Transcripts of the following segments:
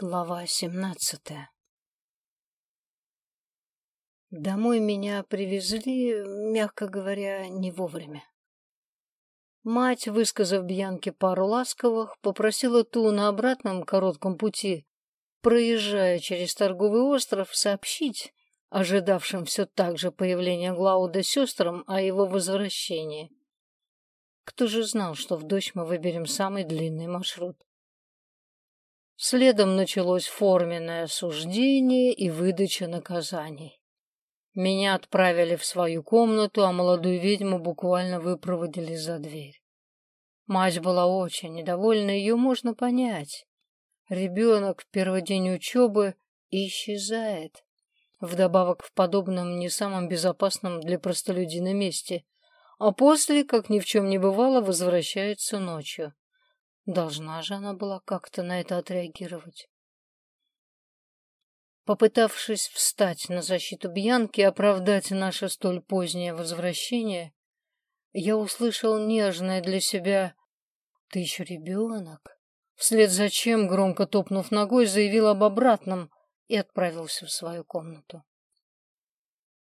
Глава семнадцатая Домой меня привезли, мягко говоря, не вовремя. Мать, высказав Бьянке пару ласковых, попросила ту на обратном коротком пути, проезжая через торговый остров, сообщить ожидавшим все так же появления Глауда сестрам о его возвращении. Кто же знал, что в дождь мы выберем самый длинный маршрут? Следом началось форменное осуждение и выдача наказаний. Меня отправили в свою комнату, а молодую ведьму буквально выпроводили за дверь. Мать была очень недовольна, ее можно понять. Ребенок в первый день учебы исчезает. Вдобавок в подобном не самом безопасном для простолюдина месте, а после, как ни в чем не бывало, возвращается ночью. Должна же она была как-то на это отреагировать. Попытавшись встать на защиту Бьянки и оправдать наше столь позднее возвращение, я услышал нежное для себя «Ты еще ребенок?» Вслед за чем, громко топнув ногой, заявил об обратном и отправился в свою комнату.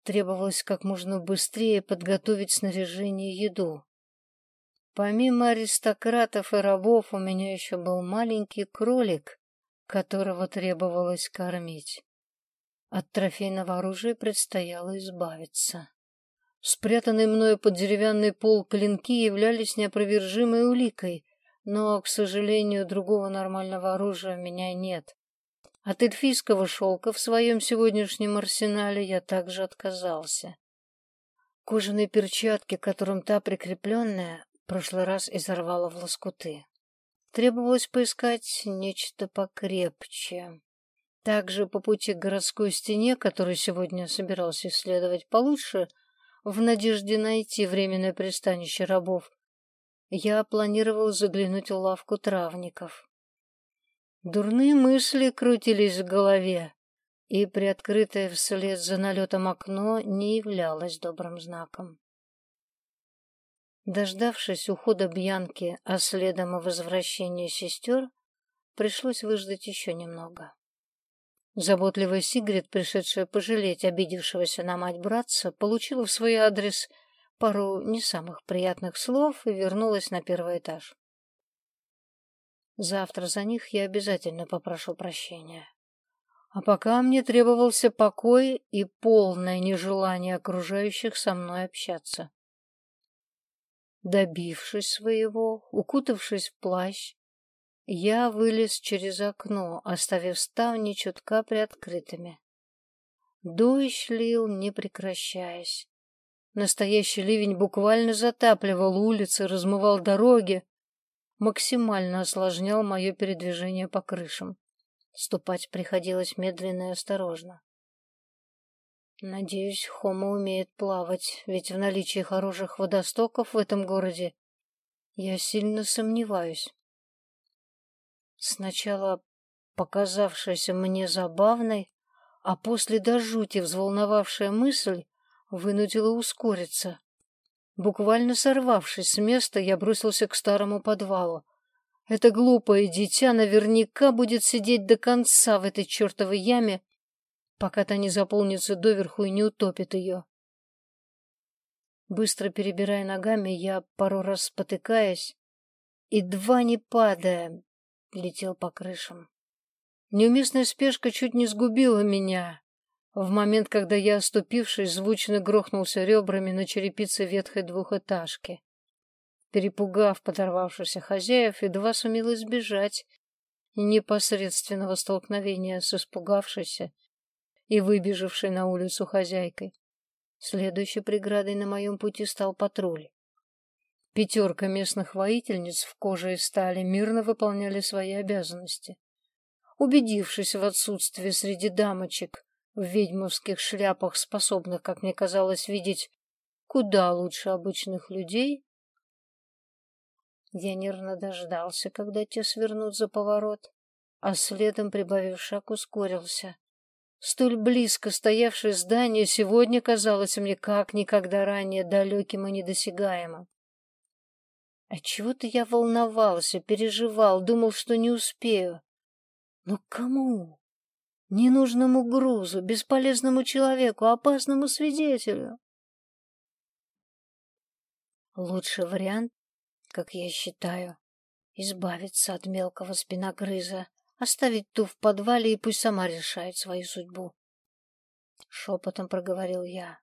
Требовалось как можно быстрее подготовить снаряжение и еду. Помимо аристократов и рабов у меня еще был маленький кролик, которого требовалось кормить. От трофейного оружия предстояло избавиться. Спрятанные мною под деревянный пол клинки являлись неопровержимой уликой, но, к сожалению, другого нормального оружия у меня нет. От эльфийского шелка в своем сегодняшнем арсенале я также отказался. Кожаные перчатки, которым та прикрепленная, прошлый раз изорвала в лоскуты. Требовалось поискать нечто покрепче. Также по пути к городской стене, которую сегодня собирался исследовать получше, в надежде найти временное пристанище рабов, я планировал заглянуть в лавку травников. Дурные мысли крутились в голове, и приоткрытое вслед за налетом окно не являлось добрым знаком. Дождавшись ухода Бьянки, а следом и возвращения сестер, пришлось выждать еще немного. Заботливая Сигрид, пришедшая пожалеть обидевшегося на мать братца, получила в свой адрес пару не самых приятных слов и вернулась на первый этаж. Завтра за них я обязательно попрошу прощения. А пока мне требовался покой и полное нежелание окружающих со мной общаться. Добившись своего, укутавшись в плащ, я вылез через окно, оставив ставни чутка приоткрытыми. Дождь лил, не прекращаясь. Настоящий ливень буквально затапливал улицы, размывал дороги, максимально осложнял мое передвижение по крышам. Ступать приходилось медленно и осторожно. Надеюсь, Хома умеет плавать, ведь в наличии хороших водостоков в этом городе я сильно сомневаюсь. Сначала показавшаяся мне забавной, а после до жути взволновавшая мысль вынудила ускориться. Буквально сорвавшись с места, я бросился к старому подвалу. Это глупое дитя наверняка будет сидеть до конца в этой чертовой яме пока та не заполнится доверху и не утопит ее. Быстро перебирая ногами, я, пару раз спотыкаясь, и два не падая, летел по крышам. Неуместная спешка чуть не сгубила меня. В момент, когда я, оступившись, звучно грохнулся ребрами на черепице ветхой двухэтажки. Перепугав подорвавшихся хозяев, едва сумел избежать непосредственного столкновения с испугавшейся и выбежавшей на улицу хозяйкой. Следующей преградой на моем пути стал патруль. Пятерка местных воительниц в коже и стали мирно выполняли свои обязанности. Убедившись в отсутствии среди дамочек в ведьмовских шляпах, способных, как мне казалось, видеть куда лучше обычных людей, я нервно дождался, когда те свернут за поворот, а следом, прибавив шаг, ускорился. Столь близко стоявшее здание сегодня казалось мне как никогда ранее далеким и недосягаемым. Отчего-то я волновался, переживал, думал, что не успею. Но кому? Ненужному грузу, бесполезному человеку, опасному свидетелю. Лучший вариант, как я считаю, избавиться от мелкого спиногрыза, оставить ту в подвале и пусть сама решает свою судьбу. Шепотом проговорил я.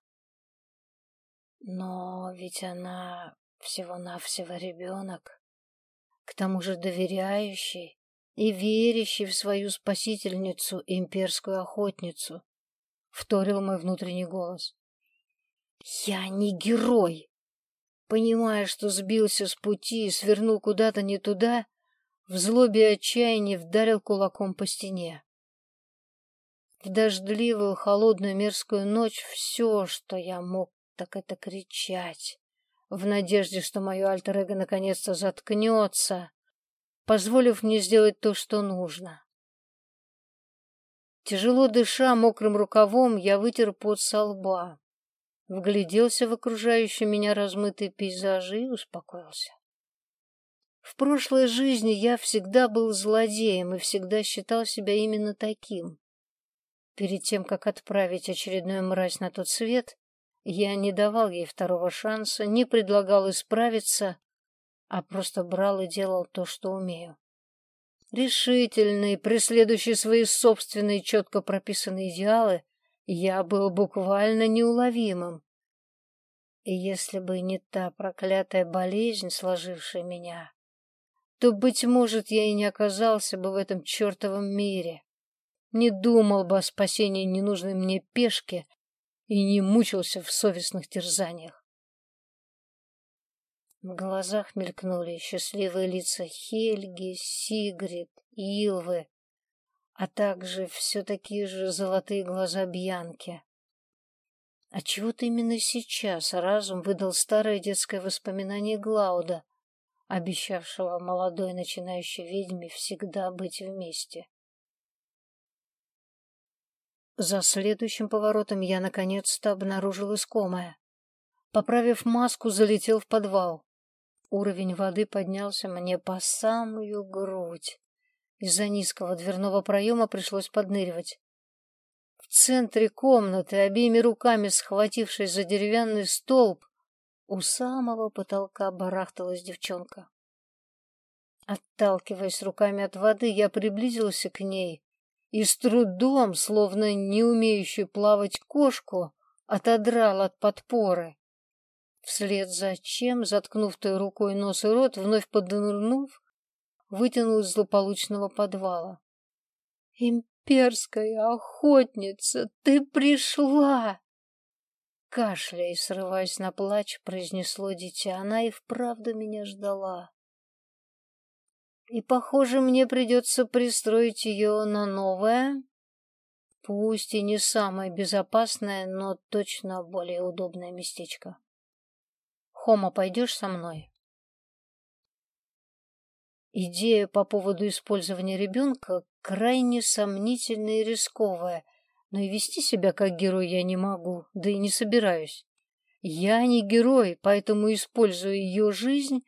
Но ведь она всего-навсего ребенок, к тому же доверяющий и верящий в свою спасительницу, имперскую охотницу, — вторил мой внутренний голос. «Я не герой!» Понимая, что сбился с пути и свернул куда-то не туда, в злобе и отчаянии вдарил кулаком по стене. В дождливую, холодную, мерзкую ночь все, что я мог, так это кричать, в надежде, что мое альтер-эго наконец-то заткнется, позволив мне сделать то, что нужно. Тяжело дыша мокрым рукавом, я вытер пот со лба вгляделся в окружающие меня размытые пейзажи и успокоился. В прошлой жизни я всегда был злодеем и всегда считал себя именно таким. Перед тем, как отправить очередную мразь на тот свет, я не давал ей второго шанса, не предлагал исправиться, а просто брал и делал то, что умею. Решительный, преследующий свои собственные четко прописанные идеалы, я был буквально неуловимым. И если бы не та проклятая болезнь, сложившая меня, то, быть может, я и не оказался бы в этом чертовом мире, не думал бы о спасении ненужной мне пешки и не мучился в совестных терзаниях. В глазах мелькнули счастливые лица Хельги, Сигрид, Илвы, а также все такие же золотые глаза Бьянки. А чего-то именно сейчас разум выдал старое детское воспоминание Глауда, обещавшего молодой начинающей ведьме всегда быть вместе. За следующим поворотом я наконец-то обнаружил искомое. Поправив маску, залетел в подвал. Уровень воды поднялся мне по самую грудь. Из-за низкого дверного проема пришлось подныривать. В центре комнаты, обеими руками схватившись за деревянный столб, у самого потолка барахталась девчонка. Отталкиваясь руками от воды, я приблизился к ней и с трудом, словно не умеющую плавать кошку, отодрал от подпоры. Вслед за чем, заткнув той рукой нос и рот, вновь поднырнув, вытянул из злополучного подвала. «Имперская охотница, ты пришла!» Кашляя и срываясь на плач, произнесло дитя. Она и вправду меня ждала. И, похоже, мне придется пристроить ее на новое, пусть и не самое безопасное, но точно более удобное местечко. Хома, пойдешь со мной? Идея по поводу использования ребенка крайне сомнительная и рисковая, но и вести себя как герой я не могу, да и не собираюсь. Я не герой, поэтому использую ее жизнь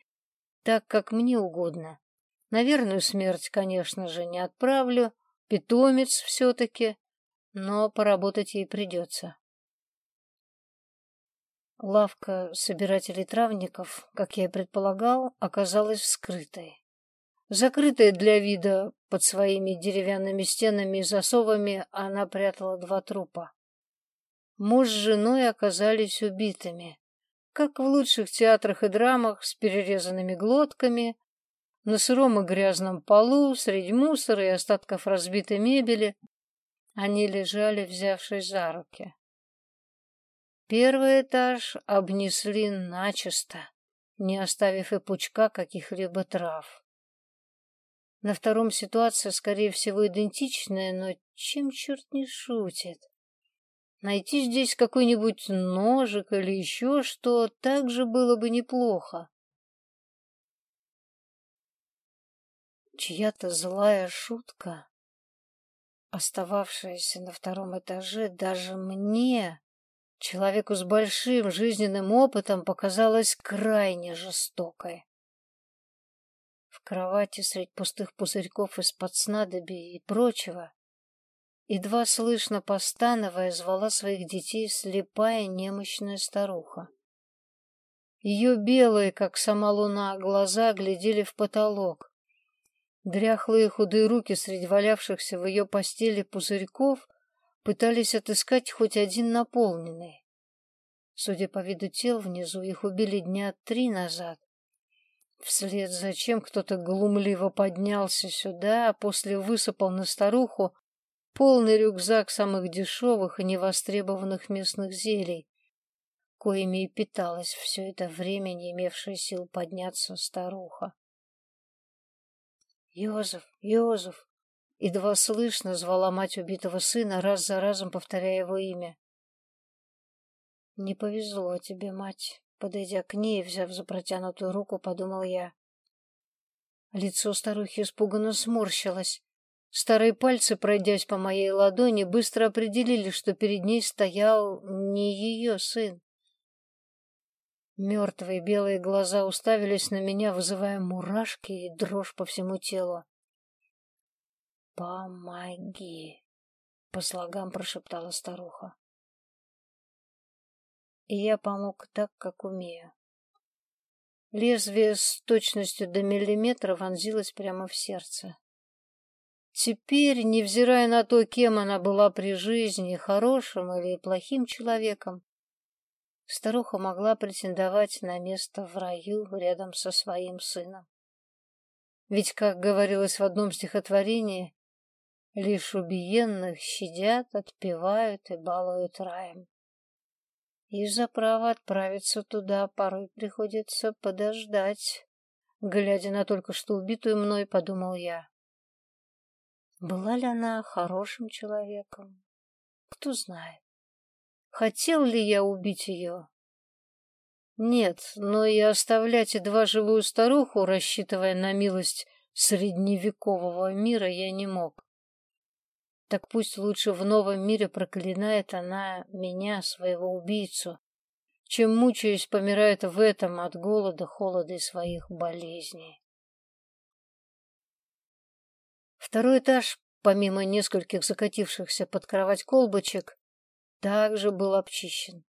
так, как мне угодно. Наверное, смерть, конечно же, не отправлю, питомец все-таки, но поработать ей придется. Лавка собирателей травников, как я и предполагал, оказалась вскрытой. Закрытая для вида под своими деревянными стенами и засовами, она прятала два трупа. Муж с женой оказались убитыми, как в лучших театрах и драмах, с перерезанными глотками, на сыром и грязном полу, среди мусора и остатков разбитой мебели. Они лежали, взявшись за руки. Первый этаж обнесли начисто, не оставив и пучка каких-либо трав. На втором ситуация, скорее всего, идентичная, но чем черт не шутит? Найти здесь какой-нибудь ножик или еще что также было бы неплохо. Чья-то злая шутка, остававшаяся на втором этаже, даже мне, человеку с большим жизненным опытом, показалась крайне жестокой кровати средь пустых пузырьков из-под снадобий и прочего, едва слышно постановая, звала своих детей слепая немощная старуха. Ее белые, как сама луна, глаза глядели в потолок. Дряхлые худые руки среди валявшихся в ее постели пузырьков пытались отыскать хоть один наполненный. Судя по виду тел внизу, их убили дня три назад. Вслед за чем кто-то глумливо поднялся сюда, а после высыпал на старуху полный рюкзак самых дешевых и невостребованных местных зелий, коими и питалась все это время не имевшая сил подняться старуха. «Йозеф, Йозеф!» Едва слышно звала мать убитого сына, раз за разом повторяя его имя. «Не повезло тебе, мать!» Подойдя к ней, взяв за протянутую руку, подумал я. Лицо старухи испуганно сморщилось. Старые пальцы, пройдясь по моей ладони, быстро определили, что перед ней стоял не ее сын. Мертвые белые глаза уставились на меня, вызывая мурашки и дрожь по всему телу. «Помоги!» — по слогам прошептала старуха. И я помог так, как умею. Лезвие с точностью до миллиметра вонзилось прямо в сердце. Теперь, невзирая на то, кем она была при жизни, хорошим или плохим человеком, старуха могла претендовать на место в раю рядом со своим сыном. Ведь, как говорилось в одном стихотворении, лишь убиенных щадят, отпевают и балуют раем. И за право отправиться туда порой приходится подождать. Глядя на только что убитую мной, подумал я. Была ли она хорошим человеком? Кто знает. Хотел ли я убить ее? Нет, но и оставлять едва живую старуху, рассчитывая на милость средневекового мира, я не мог. Так пусть лучше в новом мире проклинает она меня, своего убийцу, чем, мучаясь, помирает в этом от голода, холода и своих болезней. Второй этаж, помимо нескольких закатившихся под кровать колбочек, также был обчищен.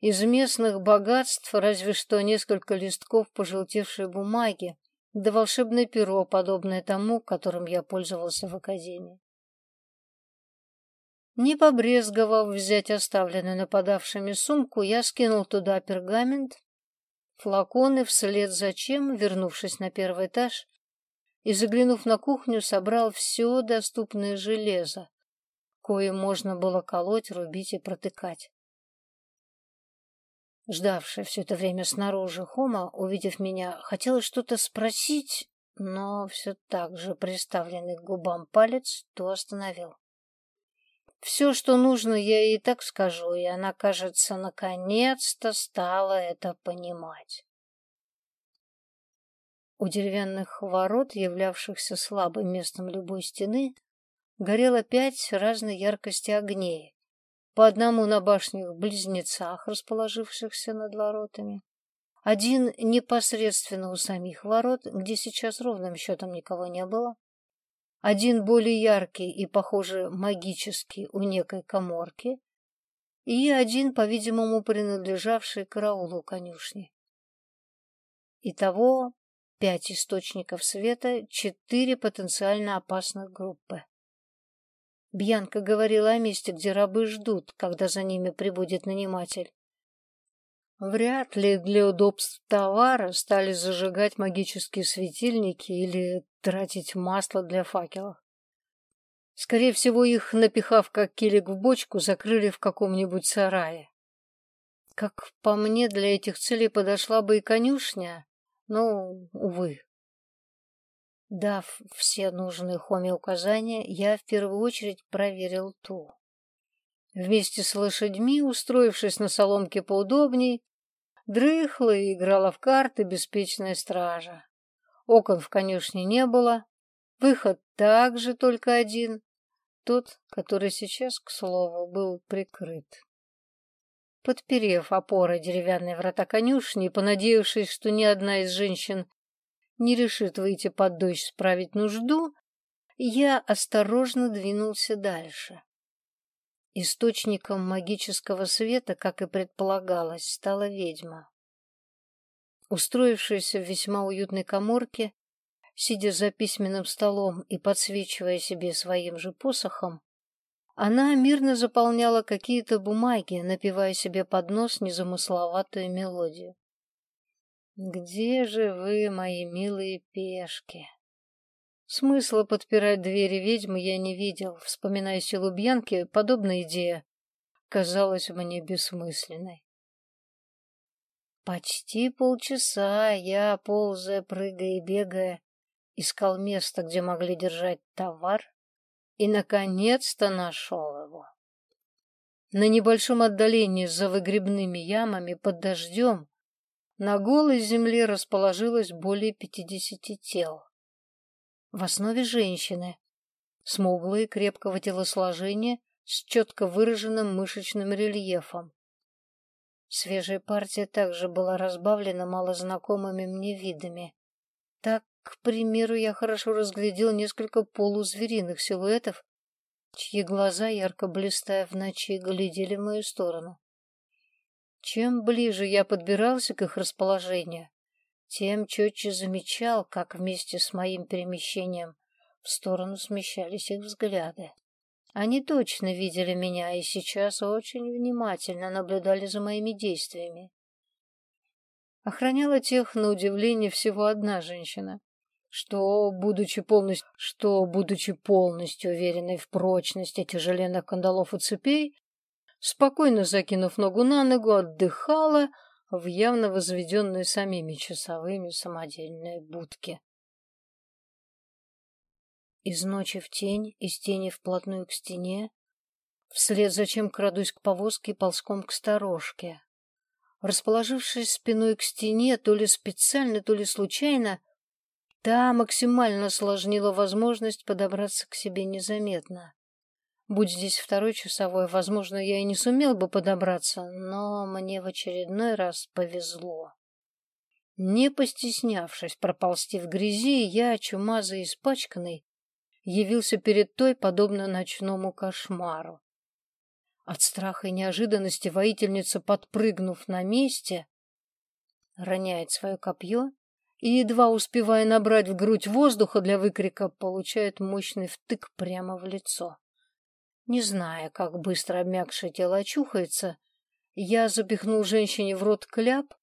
Из местных богатств разве что несколько листков пожелтевшей бумаги, да волшебное перо, подобное тому, которым я пользовался в академии. Не побрезговав взять оставленную нападавшими сумку, я скинул туда пергамент, флаконы, вслед за чем, вернувшись на первый этаж и заглянув на кухню, собрал все доступное железо, кое можно было колоть, рубить и протыкать. Ждавшая все это время снаружи Хома, увидев меня, хотела что-то спросить, но все так же приставленный к губам палец то остановил. Все, что нужно, я ей так скажу, и она, кажется, наконец-то стала это понимать. У деревянных ворот, являвшихся слабым местом любой стены, горело пять разной яркости огней, по одному на башнях-близнецах, расположившихся над воротами, один непосредственно у самих ворот, где сейчас ровным счетом никого не было, один более яркий и, похоже, магический у некой коморки, и один, по-видимому, принадлежавший караулу конюшни. Итого пять источников света, четыре потенциально опасных группы. Бьянка говорила о месте, где рабы ждут, когда за ними прибудет наниматель. Вряд ли для удобств товара стали зажигать магические светильники или тратить масло для факелов. Скорее всего, их, напихав как килик в бочку, закрыли в каком-нибудь сарае. Как по мне, для этих целей подошла бы и конюшня, но, увы. Дав все нужные Хоме указания, я в первую очередь проверил ту. Вместе с лошадьми, устроившись на соломке поудобней, дрыхла и играла в карты беспечная стража. Окон в конюшне не было, выход также только один, тот, который сейчас, к слову, был прикрыт. Подперев опорой деревянные врата конюшни понадеявшись, что ни одна из женщин не решит выйти под дождь справить нужду, я осторожно двинулся дальше. Источником магического света, как и предполагалось, стала ведьма. Устроившаяся в весьма уютной коморке, сидя за письменным столом и подсвечивая себе своим же посохом, она мирно заполняла какие-то бумаги, напевая себе под нос незамысловатую мелодию. «Где же вы, мои милые пешки?» Смысла подпирать двери ведьмы я не видел. Вспоминая силу Бьянки, подобная идея казалась мне бессмысленной. Почти полчаса я, ползая, прыгая и бегая, искал место, где могли держать товар, и, наконец-то, нашел его. На небольшом отдалении за выгребными ямами под дождем на голой земле расположилось более пятидесяти тел. В основе женщины, смуглые, крепкого телосложения, с четко выраженным мышечным рельефом. Свежая партия также была разбавлена малознакомыми мне видами. Так, к примеру, я хорошо разглядел несколько полузвериных силуэтов, чьи глаза, ярко блистая в ночи, глядели в мою сторону. Чем ближе я подбирался к их расположению, тем четче замечал, как вместе с моим перемещением в сторону смещались их взгляды. Они точно видели меня и сейчас очень внимательно наблюдали за моими действиями. Охраняла тех, на удивление, всего одна женщина, что, будучи полностью, что, будучи полностью уверенной в прочности тяжеленных кандалов и цепей, спокойно закинув ногу на ногу, отдыхала, в явно возведенной самими часовыми самодельной будке. Из ночи в тень, из тени вплотную к стене, вслед за чем крадусь к повозке и ползком к сторожке. Расположившись спиной к стене, то ли специально, то ли случайно, та максимально осложнила возможность подобраться к себе незаметно. Будь здесь второй часовой, возможно, я и не сумел бы подобраться, но мне в очередной раз повезло. Не постеснявшись проползти в грязи, я, чумазый и испачканный, явился перед той, подобно ночному кошмару. От страха и неожиданности воительница, подпрыгнув на месте, роняет свое копье и, едва успевая набрать в грудь воздуха для выкрика, получает мощный втык прямо в лицо. Не зная, как быстро обмякшее тело очухается, я запихнул женщине в рот кляп,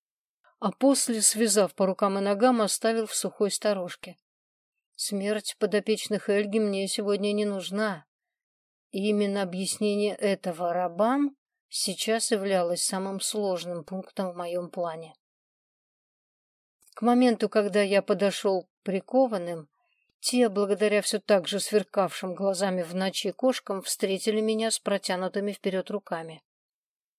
а после, связав по рукам и ногам, оставил в сухой сторожке. Смерть подопечных Эльги мне сегодня не нужна. И именно объяснение этого рабам сейчас являлось самым сложным пунктом в моем плане. К моменту, когда я подошел к прикованным, те, благодаря все так же сверкавшим глазами в ночи кошкам, встретили меня с протянутыми вперед руками.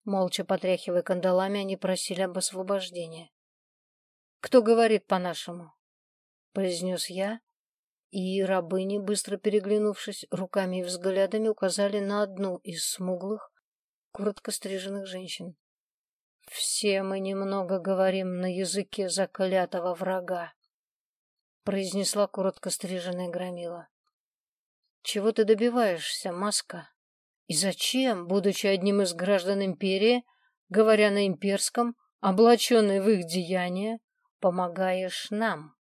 Молча потряхивая кандалами, они просили об освобождении. «Кто говорит по-нашему?» — произнес я, и рабыни, быстро переглянувшись, руками и взглядами указали на одну из смуглых, коротко стриженных женщин. «Все мы немного говорим на языке заклятого врага», произнесла коротко стриженная громила. Чего ты добиваешься, маска? И зачем, будучи одним из граждан империи, говоря на имперском, облаченный в их деяния, помогаешь нам?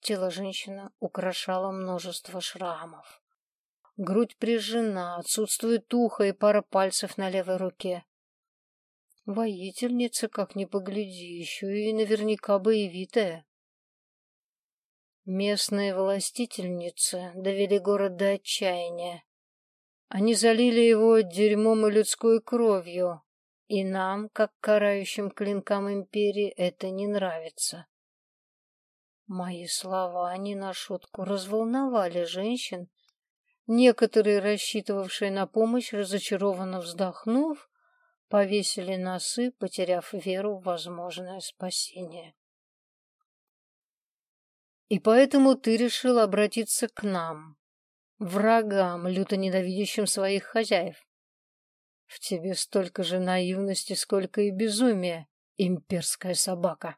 Тело женщины украшало множество шрамов. Грудь прижжена, отсутствует ухо и пара пальцев на левой руке. Воительница, как ни погляди, еще и наверняка боевитая. Местные властительницы довели город до отчаяния. Они залили его дерьмом и людской кровью, и нам, как карающим клинкам империи, это не нравится. Мои слова не на шутку разволновали женщин, некоторые, рассчитывавшие на помощь, разочарованно вздохнув, повесили носы, потеряв веру в возможное спасение. И поэтому ты решил обратиться к нам, врагам, люто ненавидящим своих хозяев. В тебе столько же наивности, сколько и безумия, имперская собака.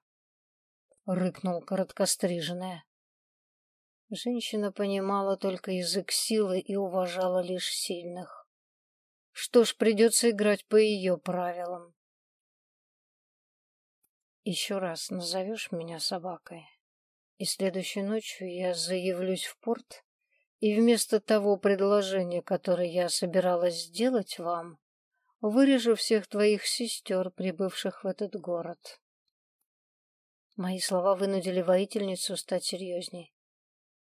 рыкнул короткостриженная. Женщина понимала только язык силы и уважала лишь сильных. Что ж, придется играть по ее правилам. Еще раз назовешь меня собакой, и следующей ночью я заявлюсь в порт, и вместо того предложения, которое я собиралась сделать вам, вырежу всех твоих сестер, прибывших в этот город. Мои слова вынудили воительницу стать серьезней.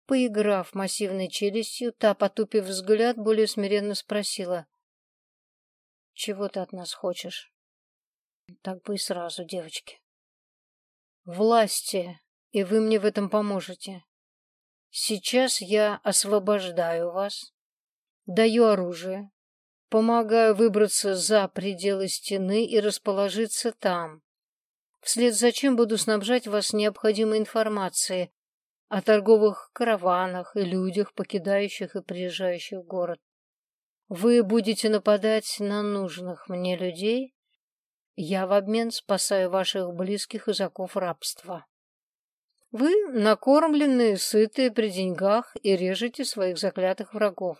Поиграв массивной челюстью, та, потупив взгляд, более смиренно спросила. «Чего ты от нас хочешь?» «Так бы и сразу, девочки». «Власти, и вы мне в этом поможете. Сейчас я освобождаю вас, даю оружие, помогаю выбраться за пределы стены и расположиться там. Вслед за чем буду снабжать вас необходимой информацией о торговых караванах и людях, покидающих и приезжающих в город. Вы будете нападать на нужных мне людей, я в обмен спасаю ваших близких из оков рабства. Вы накормленные, сытые при деньгах и режете своих заклятых врагов.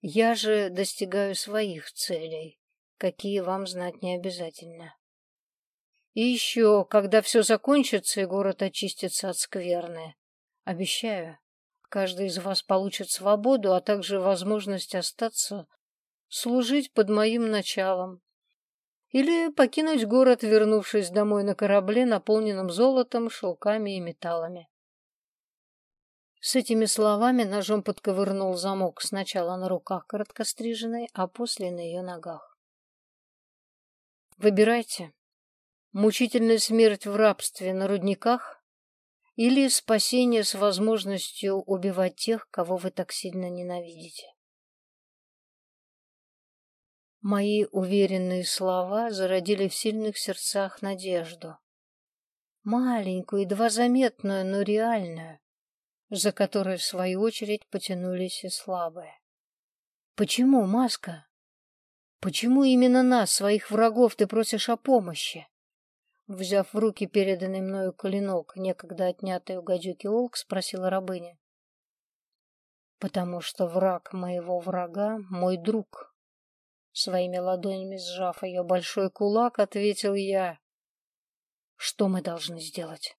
Я же достигаю своих целей, какие вам знать не обязательно. И еще, когда все закончится и город очистится от скверны, обещаю, каждый из вас получит свободу, а также возможность остаться, служить под моим началом. Или покинуть город, вернувшись домой на корабле, наполненном золотом, шелками и металлами. С этими словами ножом подковырнул замок сначала на руках короткостриженной, а после на ее ногах. Выбирайте, мучительная смерть в рабстве на рудниках или спасение с возможностью убивать тех, кого вы так сильно ненавидите. Мои уверенные слова зародили в сильных сердцах надежду. Маленькую, едва заметную, но реальную, за которой, в свою очередь, потянулись и слабые. Почему, Маска? Почему именно нас, своих врагов, ты просишь о помощи? Взяв в руки переданный мною клинок, некогда отнятый у гадюки Олк, спросила рабыня. «Потому что враг моего врага — мой друг». Своими ладонями сжав ее большой кулак, ответил я. «Что мы должны сделать?»